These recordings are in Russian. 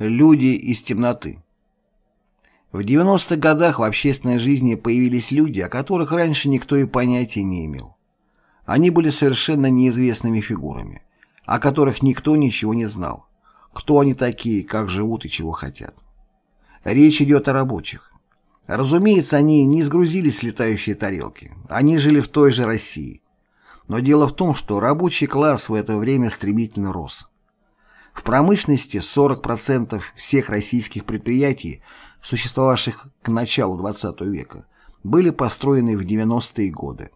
Люди из темноты. В 90-х годах в общественной жизни появились люди, о которых раньше никто и понятия не имел. Они были совершенно неизвестными фигурами, о которых никто ничего не знал. Кто они такие, как живут и чего хотят. Речь идет о рабочих. Разумеется, они не сгрузились с летающей тарелки. Они жили в той же России. Но дело в том, что рабочий класс в это время стремительно рос. В промышленности 40% всех российских предприятий, существовавших к началу XX века, были построены в 90-е годы.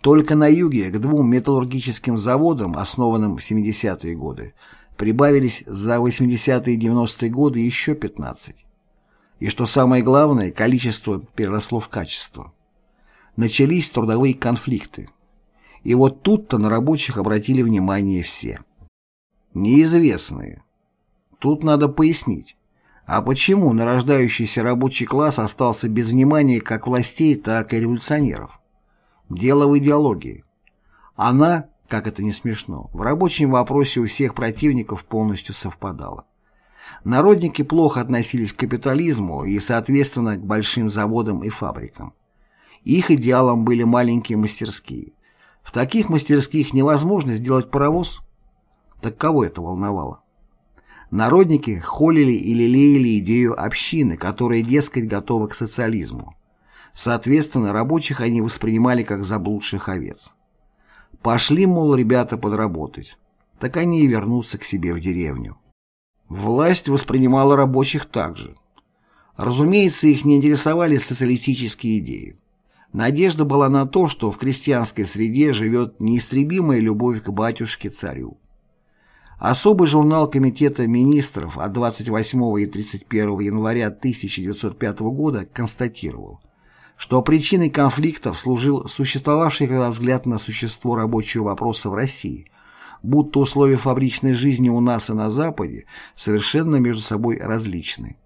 Только на юге к двум металлургическим заводам, основанным в 70-е годы, прибавились за 80-е и 90-е годы еще 15. И что самое главное, количество переросло в качество. Начались трудовые конфликты. И вот тут-то на рабочих обратили внимание все. Неизвестные. Тут надо пояснить. А почему нарождающийся рабочий класс остался без внимания как властей, так и революционеров? Дело в идеологии. Она, как это не смешно, в рабочем вопросе у всех противников полностью совпадала. Народники плохо относились к капитализму и, соответственно, к большим заводам и фабрикам. Их идеалом были маленькие мастерские. В таких мастерских невозможно сделать паровоз – так кого это волновало? Народники холили и лелеяли идею общины, которая, дескать, готова к социализму. Соответственно, рабочих они воспринимали как заблудших овец. Пошли, мол, ребята подработать. Так они и вернутся к себе в деревню. Власть воспринимала рабочих так же. Разумеется, их не интересовали социалистические идеи. Надежда была на то, что в крестьянской среде живет неистребимая любовь к батюшке-царю. Особый журнал Комитета министров от 28 и 31 января 1905 года констатировал, что причиной конфликтов служил существовавший когда взгляд на существо рабочего вопроса в России, будто условия фабричной жизни у нас и на Западе совершенно между собой различны.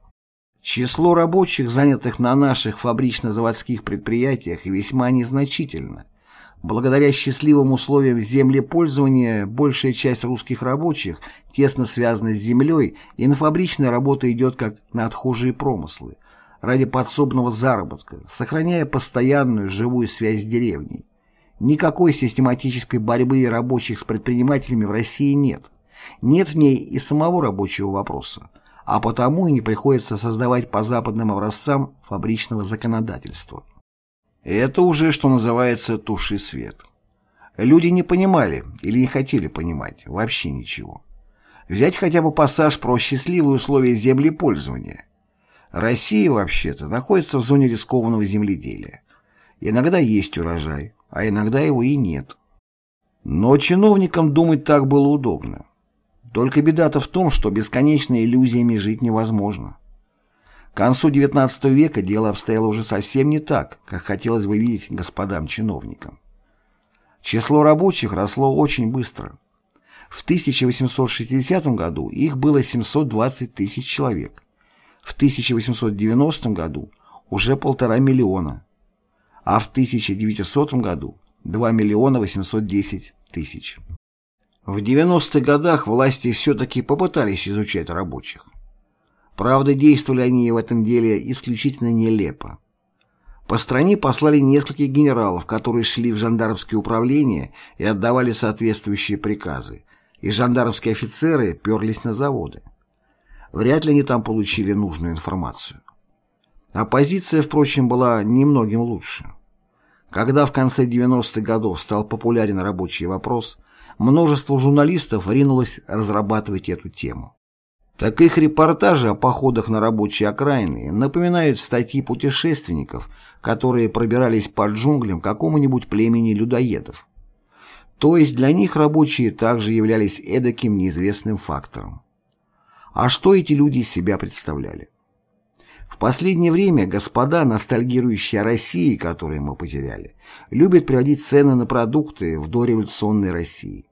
Число рабочих, занятых на наших фабрично-заводских предприятиях, весьма незначительно – Благодаря счастливым условиям землепользования большая часть русских рабочих тесно связана с землей, и на фабричной работа идет как на отхожие промыслы, ради подсобного заработка, сохраняя постоянную живую связь с деревней. Никакой систематической борьбы рабочих с предпринимателями в России нет. Нет в ней и самого рабочего вопроса, а потому и не приходится создавать по западным образцам фабричного законодательства. Это уже, что называется, туши свет. Люди не понимали или не хотели понимать вообще ничего. Взять хотя бы пассаж про счастливые условия землепользования. Россия, вообще-то, находится в зоне рискованного земледелия. Иногда есть урожай, а иногда его и нет. Но чиновникам думать так было удобно. Только беда-то в том, что бесконечно иллюзиями жить невозможно. К концу XIX века дело обстояло уже совсем не так, как хотелось бы видеть господам чиновникам. Число рабочих росло очень быстро. В 1860 году их было 720 тысяч человек. В 1890 году уже полтора миллиона, а в 1900 году 2 миллиона 810 тысяч. В 90-х годах власти все-таки попытались изучать рабочих. Правда, действовали они в этом деле исключительно нелепо. По стране послали нескольких генералов, которые шли в жандармское управление и отдавали соответствующие приказы, и жандармские офицеры перлись на заводы. Вряд ли они там получили нужную информацию. Оппозиция, впрочем, была немногим лучше. Когда в конце 90-х годов стал популярен рабочий вопрос, множество журналистов ринулось разрабатывать эту тему. Так их репортажи о походах на рабочие окраины напоминают статьи путешественников, которые пробирались по джунглям какому-нибудь племени людоедов. То есть для них рабочие также являлись эдаким неизвестным фактором. А что эти люди из себя представляли? В последнее время господа, ностальгирующие о России, которую мы потеряли, любят приводить цены на продукты в дореволюционной России.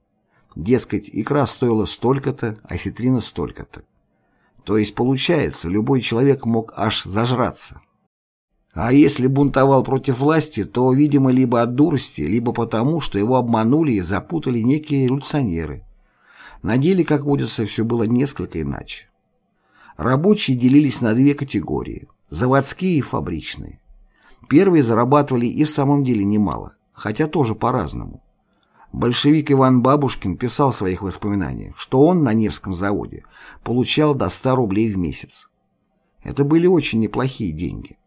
Дескать, икра стоила столько-то, а осетрина столько-то. То есть, получается, любой человек мог аж зажраться. А если бунтовал против власти, то, видимо, либо от дурости, либо потому, что его обманули и запутали некие революционеры. На деле, как водится, все было несколько иначе. Рабочие делились на две категории – заводские и фабричные. Первые зарабатывали и в самом деле немало, хотя тоже по-разному. Большевик Иван Бабушкин писал в своих воспоминаниях, что он на Невском заводе получал до 100 рублей в месяц. Это были очень неплохие деньги.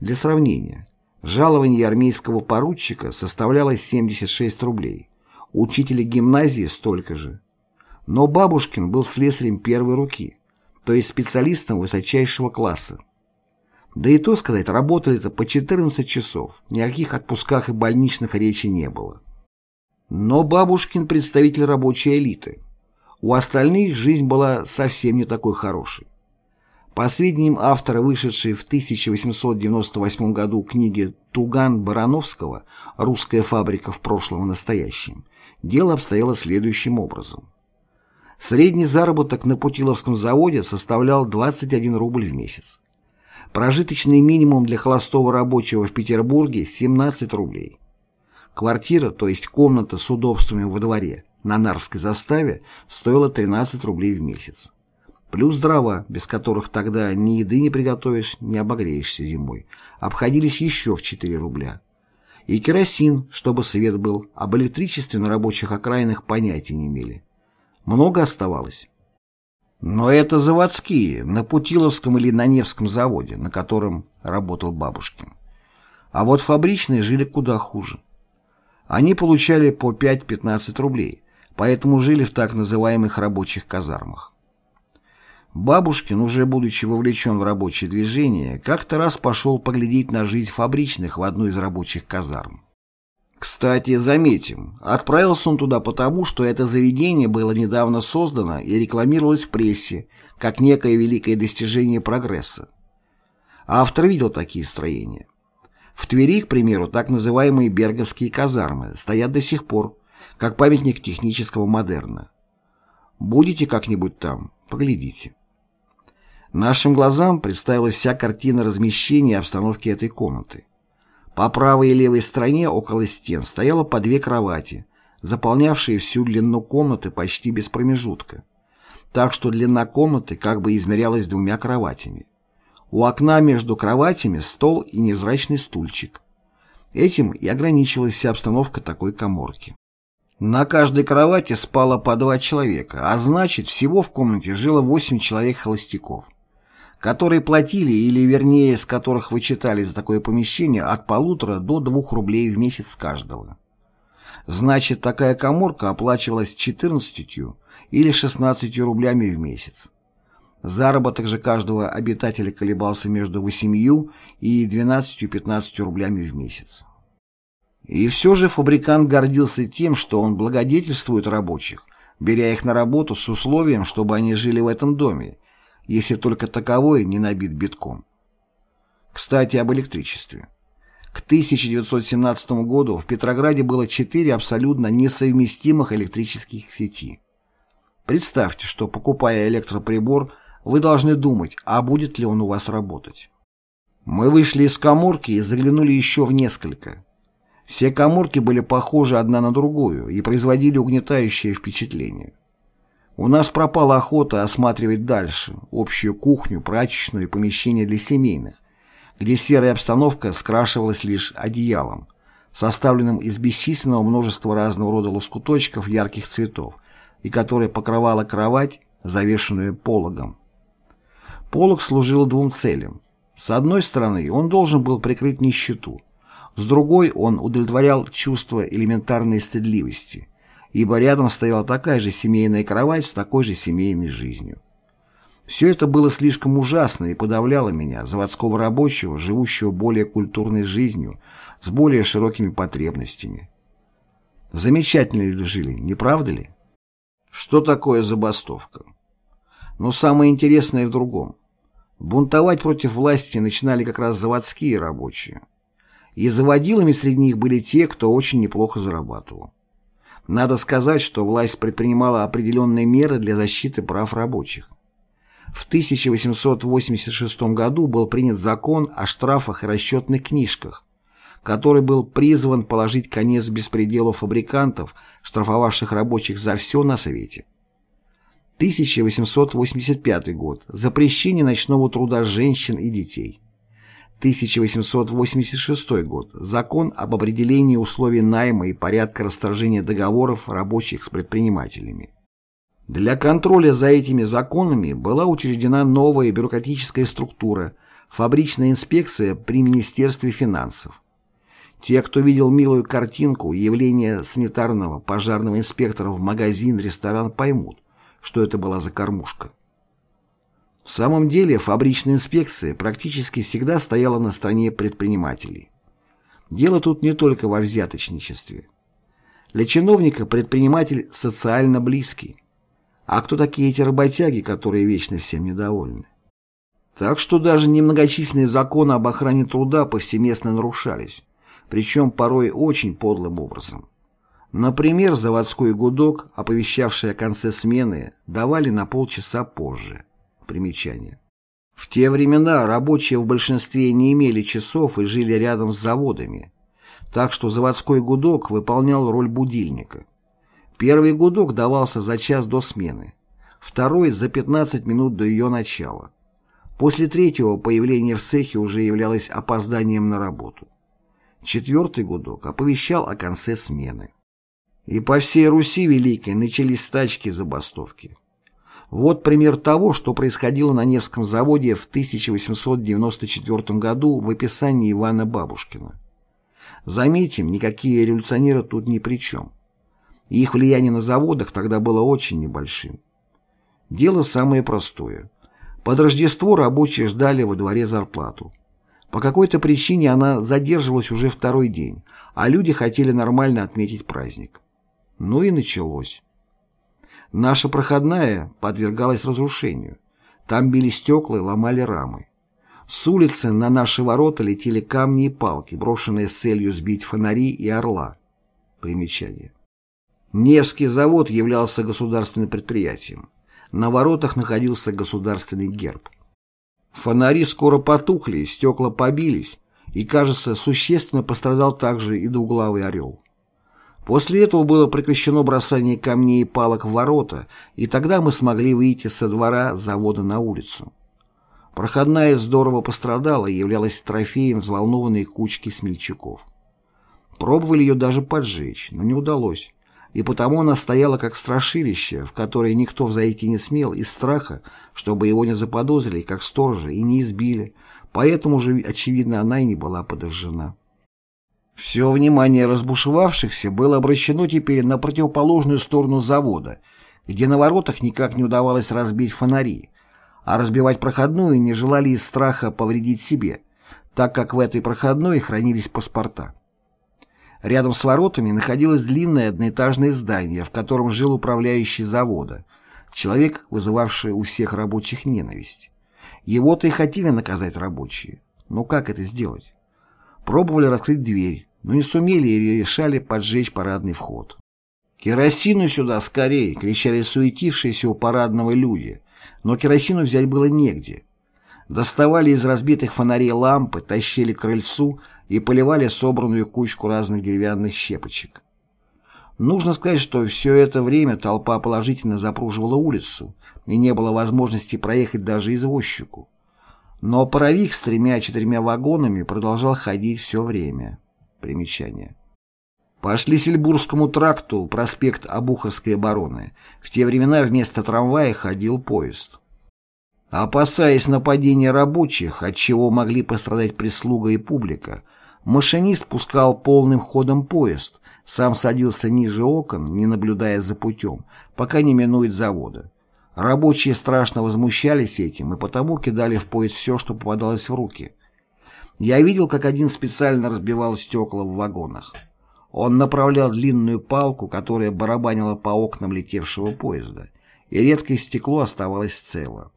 Для сравнения, жалование армейского поручика составляло 76 рублей, учителя гимназии столько же. Но Бабушкин был слесарем первой руки, то есть специалистом высочайшего класса. Да и то сказать, работали-то по 14 часов, ни о каких отпусках и больничных речи не было. Но Бабушкин представитель рабочей элиты. У остальных жизнь была совсем не такой хорошей. По сведениям автора, вышедшей в 1898 году книги Туган Барановского «Русская фабрика в прошлом и настоящем», дело обстояло следующим образом. Средний заработок на Путиловском заводе составлял 21 рубль в месяц. Прожиточный минимум для холостого рабочего в Петербурге – 17 рублей. Квартира, то есть комната с удобствами во дворе, на Нарвской заставе, стоила 13 рублей в месяц. Плюс дрова, без которых тогда ни еды не приготовишь, не обогреешься зимой, обходились еще в 4 рубля. И керосин, чтобы свет был, об электричестве на рабочих окраинах понятия не имели. Много оставалось. Но это заводские, на Путиловском или на Невском заводе, на котором работал Бабушкин. А вот фабричные жили куда хуже. Они получали по 5-15 рублей, поэтому жили в так называемых рабочих казармах. Бабушкин, уже будучи вовлечен в рабочее движение, как-то раз пошел поглядеть на жизнь фабричных в одну из рабочих казарм. Кстати, заметим, отправился он туда потому, что это заведение было недавно создано и рекламировалось в прессе, как некое великое достижение прогресса. Автор видел такие строения. В Твери, к примеру, так называемые берговские казармы стоят до сих пор, как памятник технического модерна. Будете как-нибудь там, поглядите. Нашим глазам представилась вся картина размещения и обстановки этой комнаты. По правой и левой стороне около стен стояло по две кровати, заполнявшие всю длину комнаты почти без промежутка. Так что длина комнаты как бы измерялась двумя кроватями. У окна между кроватями стол и невзрачный стульчик. Этим и ограничивалась вся обстановка такой коморки. На каждой кровати спало по два человека, а значит, всего в комнате жило восемь человек-холостяков, которые платили, или вернее, с которых вычитали за такое помещение от полутора до двух рублей в месяц каждого. Значит, такая коморка оплачивалась 14 или 16 рублями в месяц. Заработок же каждого обитателя колебался между 8 и 12-15 рублями в месяц. И все же фабрикант гордился тем, что он благодетельствует рабочих, беря их на работу с условием, чтобы они жили в этом доме, если только таковой не набит битком. Кстати, об электричестве. К 1917 году в Петрограде было четыре абсолютно несовместимых электрических сети. Представьте, что покупая электроприбор – вы должны думать, а будет ли он у вас работать. Мы вышли из коморки и заглянули еще в несколько. Все коморки были похожи одна на другую и производили угнетающее впечатление. У нас пропала охота осматривать дальше общую кухню, прачечную и помещение для семейных, где серая обстановка скрашивалась лишь одеялом, составленным из бесчисленного множества разного рода лоскуточков ярких цветов, и которое покрывало кровать, завешенную пологом. Полог служил двум целям. С одной стороны, он должен был прикрыть нищету. С другой, он удовлетворял чувство элементарной стыдливости, ибо рядом стояла такая же семейная кровать с такой же семейной жизнью. Все это было слишком ужасно и подавляло меня, заводского рабочего, живущего более культурной жизнью, с более широкими потребностями. Замечательно ли жили, не правда ли? Что такое забастовка? Но самое интересное в другом. Бунтовать против власти начинали как раз заводские рабочие. И заводилами среди них были те, кто очень неплохо зарабатывал. Надо сказать, что власть предпринимала определенные меры для защиты прав рабочих. В 1886 году был принят закон о штрафах и расчетных книжках, который был призван положить конец беспределу фабрикантов, штрафовавших рабочих за все на свете. 1885 год. Запрещение ночного труда женщин и детей. 1886 год. Закон об определении условий найма и порядка расторжения договоров рабочих с предпринимателями. Для контроля за этими законами была учреждена новая бюрократическая структура – фабричная инспекция при Министерстве финансов. Те, кто видел милую картинку явления санитарного пожарного инспектора в магазин, ресторан, поймут, что это была за кормушка. В самом деле фабричная инспекция практически всегда стояла на стороне предпринимателей. Дело тут не только во взяточничестве. Для чиновника предприниматель социально близкий. А кто такие эти работяги, которые вечно всем недовольны? Так что даже немногочисленные законы об охране труда повсеместно нарушались, причем порой очень подлым образом. Например, заводской гудок, оповещавший о конце смены, давали на полчаса позже. Примечание. В те времена рабочие в большинстве не имели часов и жили рядом с заводами, так что заводской гудок выполнял роль будильника. Первый гудок давался за час до смены, второй – за 15 минут до ее начала. После третьего появление в цехе уже являлось опозданием на работу. Четвертый гудок оповещал о конце смены. И по всей Руси Великой начались стачки забастовки. Вот пример того, что происходило на Невском заводе в 1894 году в описании Ивана Бабушкина. Заметим, никакие революционеры тут ни при чем. Их влияние на заводах тогда было очень небольшим. Дело самое простое. Под Рождество рабочие ждали во дворе зарплату. По какой-то причине она задерживалась уже второй день, а люди хотели нормально отметить праздник. Ну и началось. Наша проходная подвергалась разрушению. Там били стекла и ломали рамы. С улицы на наши ворота летели камни и палки, брошенные с целью сбить фонари и орла. Примечание. Невский завод являлся государственным предприятием. На воротах находился государственный герб. Фонари скоро потухли, стекла побились, и, кажется, существенно пострадал также и двуглавый орел. После этого было прекращено бросание камней и палок в ворота, и тогда мы смогли выйти со двора завода на улицу. Проходная здорово пострадала и являлась трофеем взволнованной кучки смельчаков. Пробовали ее даже поджечь, но не удалось, и потому она стояла как страшилище, в которое никто взойти не смел из страха, чтобы его не заподозрили, как сторожа, и не избили, поэтому же, очевидно, она и не была подожжена. Все внимание разбушевавшихся было обращено теперь на противоположную сторону завода, где на воротах никак не удавалось разбить фонари, а разбивать проходную не желали из страха повредить себе, так как в этой проходной хранились паспорта. Рядом с воротами находилось длинное одноэтажное здание, в котором жил управляющий завода, человек, вызывавший у всех рабочих ненависть. Его-то и хотели наказать рабочие. Но как это сделать? Пробовали раскрыть дверь, но не сумели и решали поджечь парадный вход. «Керосину сюда скорее!» — кричали суетившиеся у парадного люди, но керосину взять было негде. Доставали из разбитых фонарей лампы, тащили к крыльцу и поливали собранную кучку разных деревянных щепочек. Нужно сказать, что все это время толпа положительно запруживала улицу, и не было возможности проехать даже извозчику. Но паровик с тремя-четырьмя вагонами продолжал ходить все время. Примечание. По Шлиссельбургскому тракту проспект Обуховской обороны в те времена вместо трамвая ходил поезд. Опасаясь нападения рабочих, от чего могли пострадать прислуга и публика, машинист пускал полным ходом поезд, сам садился ниже окон, не наблюдая за путем, пока не минует завода. Рабочие страшно возмущались этим и потому кидали в поезд все, что попадалось в руки. Я видел, как один специально разбивал стекла в вагонах. Он направлял длинную палку, которая барабанила по окнам летевшего поезда, и редкое стекло оставалось цело.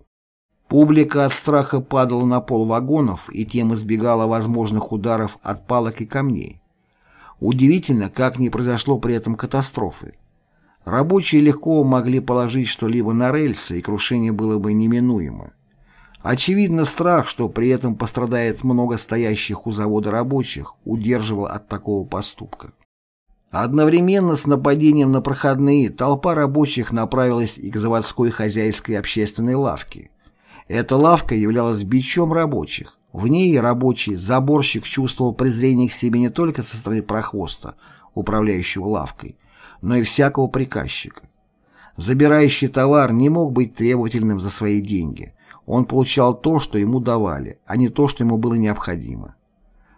Публика от страха падала на пол вагонов и тем избегала возможных ударов от палок и камней. Удивительно, как не произошло при этом катастрофы. Рабочие легко могли положить что-либо на рельсы, и крушение было бы неминуемо. Очевидно, страх, что при этом пострадает много стоящих у завода рабочих, удерживал от такого поступка. Одновременно с нападением на проходные толпа рабочих направилась и к заводской хозяйской общественной лавке. Эта лавка являлась бичом рабочих. В ней рабочий заборщик чувствовал презрение к себе не только со стороны прохвоста, управляющего лавкой, но и всякого приказчика. Забирающий товар не мог быть требовательным за свои деньги. Он получал то, что ему давали, а не то, что ему было необходимо.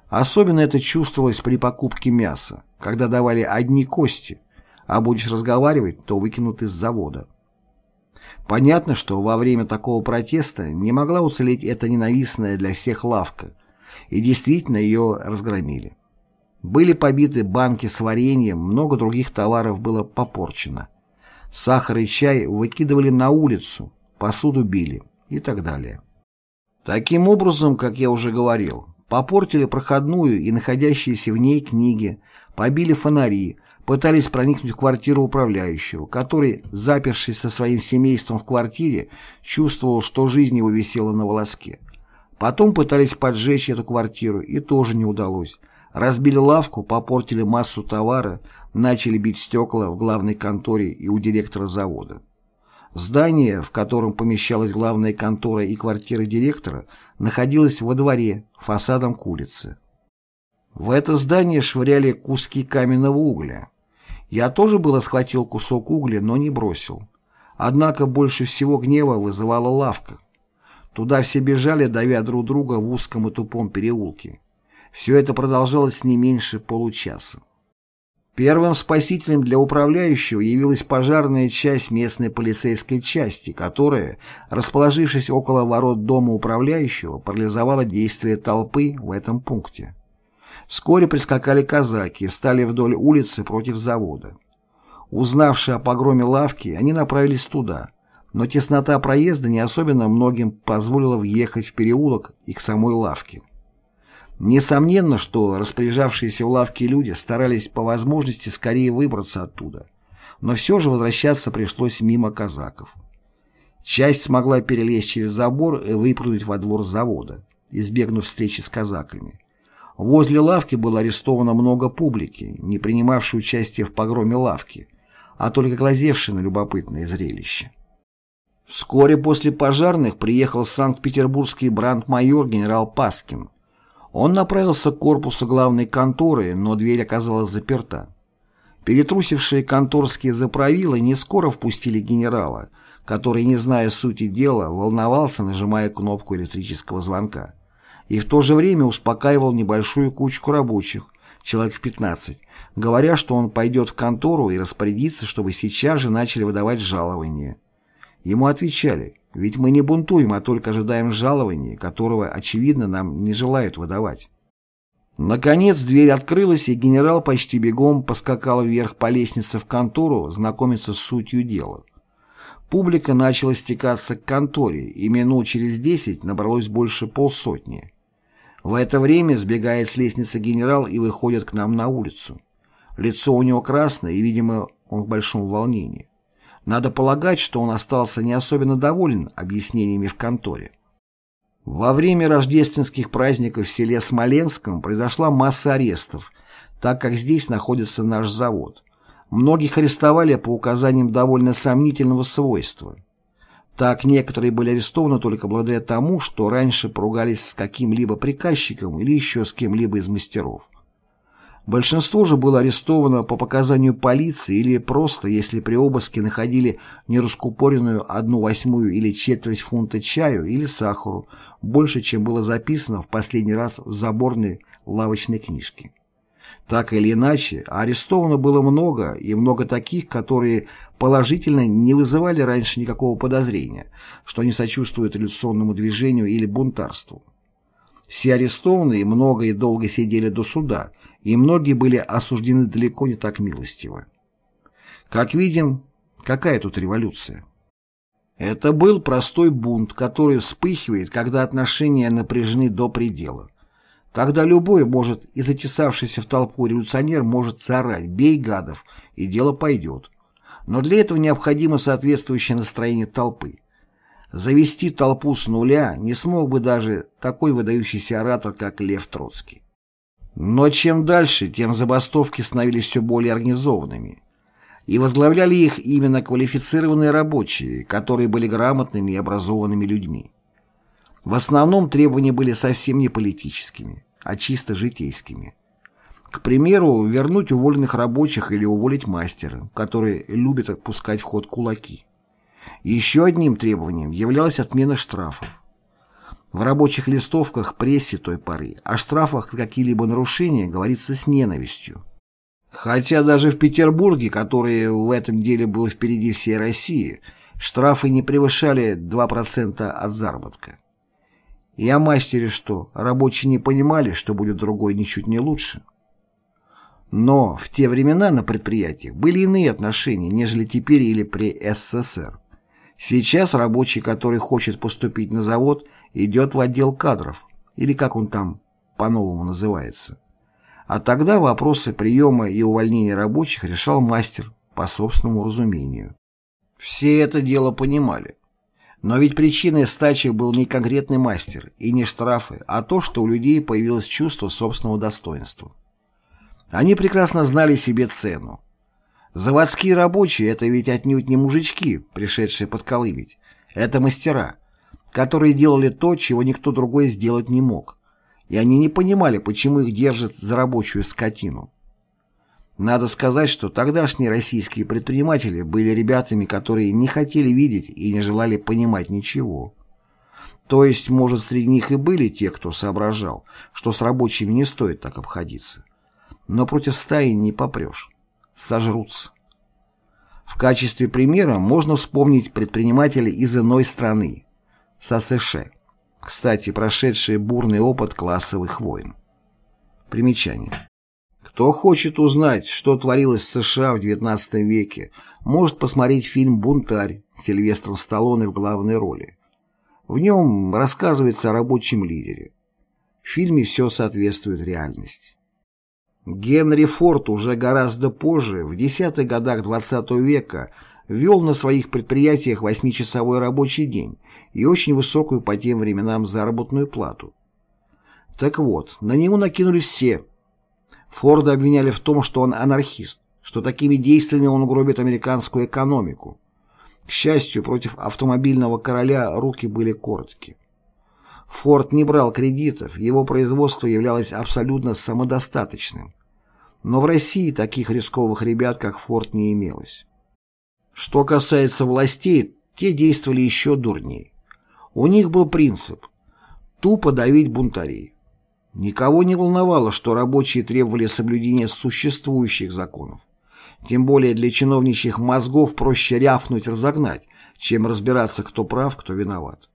Особенно это чувствовалось при покупке мяса, когда давали одни кости, а будешь разговаривать, то выкинут из завода. Понятно, что во время такого протеста не могла уцелеть эта ненавистная для всех лавка, и действительно ее разгромили. Были побиты банки с вареньем, много других товаров было попорчено. Сахар и чай выкидывали на улицу, посуду били и так далее. Таким образом, как я уже говорил, Попортили проходную и находящиеся в ней книги, побили фонари, пытались проникнуть в квартиру управляющего, который, запершись со своим семейством в квартире, чувствовал, что жизнь его висела на волоске. Потом пытались поджечь эту квартиру, и тоже не удалось. Разбили лавку, попортили массу товара, начали бить стекла в главной конторе и у директора завода. Здание, в котором помещалась главная контора и квартира директора, находилось во дворе, фасадом к улице. В это здание швыряли куски каменного угля. Я тоже было схватил кусок угля, но не бросил. Однако больше всего гнева вызывала лавка. Туда все бежали, давя друг друга в узком и тупом переулке. Все это продолжалось не меньше получаса. Первым спасителем для управляющего явилась пожарная часть местной полицейской части, которая, расположившись около ворот дома управляющего, парализовала действия толпы в этом пункте. Вскоре прискакали казаки и встали вдоль улицы против завода. Узнавшие о погроме лавки, они направились туда, но теснота проезда не особенно многим позволила въехать в переулок и к самой лавке. Несомненно, что распоряжавшиеся в лавке люди старались по возможности скорее выбраться оттуда, но все же возвращаться пришлось мимо казаков. Часть смогла перелезть через забор и выпрыгнуть во двор завода, избегнув встречи с казаками. Возле лавки было арестовано много публики, не принимавшей участие в погроме лавки, а только глазевшей на любопытное зрелище. Вскоре после пожарных приехал санкт-петербургский брандмайор генерал Паскин, он направился к корпусу главной конторы, но дверь оказалась заперта. Перетрусившие конторские заправилы не скоро впустили генерала, который, не зная сути дела, волновался, нажимая кнопку электрического звонка, и в то же время успокаивал небольшую кучку рабочих, человек в 15, говоря, что он пойдет в контору и распорядится, чтобы сейчас же начали выдавать жалования. Ему отвечали – ведь мы не бунтуем, а только ожидаем жалования, которого, очевидно, нам не желают выдавать. Наконец дверь открылась, и генерал почти бегом поскакал вверх по лестнице в контору знакомиться с сутью дела. Публика начала стекаться к конторе, и минут через десять набралось больше полсотни. В это время сбегает с лестницы генерал и выходит к нам на улицу. Лицо у него красное, и, видимо, он в большом волнении. Надо полагать, что он остался не особенно доволен объяснениями в конторе. Во время рождественских праздников в селе Смоленском произошла масса арестов, так как здесь находится наш завод. Многих арестовали по указаниям довольно сомнительного свойства. Так некоторые были арестованы только благодаря тому, что раньше поругались с каким-либо приказчиком или еще с кем-либо из мастеров. Большинство же было арестовано по показанию полиции или просто, если при обыске находили нераскупоренную одну восьмую или четверть фунта чаю или сахару, больше, чем было записано в последний раз в заборной лавочной книжке. Так или иначе, арестовано было много, и много таких, которые положительно не вызывали раньше никакого подозрения, что они сочувствуют революционному движению или бунтарству. Все арестованные много и долго сидели до суда – и многие были осуждены далеко не так милостиво. Как видим, какая тут революция? Это был простой бунт, который вспыхивает, когда отношения напряжены до предела. Тогда любой может, и затесавшийся в толпу революционер может заорать «бей гадов», и дело пойдет. Но для этого необходимо соответствующее настроение толпы. Завести толпу с нуля не смог бы даже такой выдающийся оратор, как Лев Троцкий. Но чем дальше, тем забастовки становились все более организованными. И возглавляли их именно квалифицированные рабочие, которые были грамотными и образованными людьми. В основном требования были совсем не политическими, а чисто житейскими. К примеру, вернуть уволенных рабочих или уволить мастера, который любит отпускать в ход кулаки. Еще одним требованием являлась отмена штрафов. В рабочих листовках прессе той поры о штрафах за какие-либо нарушения говорится с ненавистью. Хотя даже в Петербурге, который в этом деле был впереди всей России, штрафы не превышали 2% от заработка. И о мастере что, рабочие не понимали, что будет другой ничуть не лучше? Но в те времена на предприятиях были иные отношения, нежели теперь или при СССР. Сейчас рабочий, который хочет поступить на завод, идет в отдел кадров, или как он там по-новому называется. А тогда вопросы приема и увольнения рабочих решал мастер по собственному разумению. Все это дело понимали. Но ведь причиной стачи был не конкретный мастер и не штрафы, а то, что у людей появилось чувство собственного достоинства. Они прекрасно знали себе цену. Заводские рабочие – это ведь отнюдь не мужички, пришедшие подколыбить. Это мастера, которые делали то, чего никто другой сделать не мог. И они не понимали, почему их держат за рабочую скотину. Надо сказать, что тогдашние российские предприниматели были ребятами, которые не хотели видеть и не желали понимать ничего. То есть, может, среди них и были те, кто соображал, что с рабочими не стоит так обходиться. Но против стаи не попрешь сожрутся. В качестве примера можно вспомнить предпринимателей из иной страны, СССР, кстати, прошедшие бурный опыт классовых войн. Примечание. Кто хочет узнать, что творилось в США в XIX веке, может посмотреть фильм «Бунтарь» с Сильвестром Сталлоне в главной роли. В нем рассказывается о рабочем лидере. В фильме все соответствует реальности. Генри Форд уже гораздо позже, в десятых годах XX века, ввел на своих предприятиях восьмичасовой рабочий день и очень высокую по тем временам заработную плату. Так вот, на него накинулись все. Форда обвиняли в том, что он анархист, что такими действиями он угробит американскую экономику. К счастью, против автомобильного короля руки были короткие. Форд не брал кредитов, его производство являлось абсолютно самодостаточным. Но в России таких рисковых ребят, как Форд, не имелось. Что касается властей, те действовали еще дурнее. У них был принцип – тупо давить бунтарей. Никого не волновало, что рабочие требовали соблюдения существующих законов. Тем более для чиновничьих мозгов проще рявкнуть разогнать, чем разбираться, кто прав, кто виноват.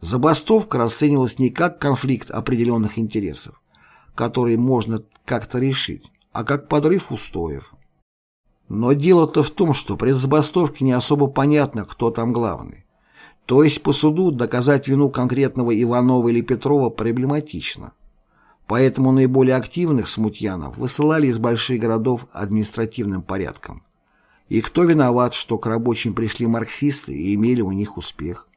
Забастовка расценивалась не как конфликт определенных интересов, который можно как-то решить, а как подрыв устоев. Но дело-то в том, что при забастовке не особо понятно, кто там главный. То есть по суду доказать вину конкретного Иванова или Петрова проблематично. Поэтому наиболее активных смутьянов высылали из больших городов административным порядком. И кто виноват, что к рабочим пришли марксисты и имели у них успех?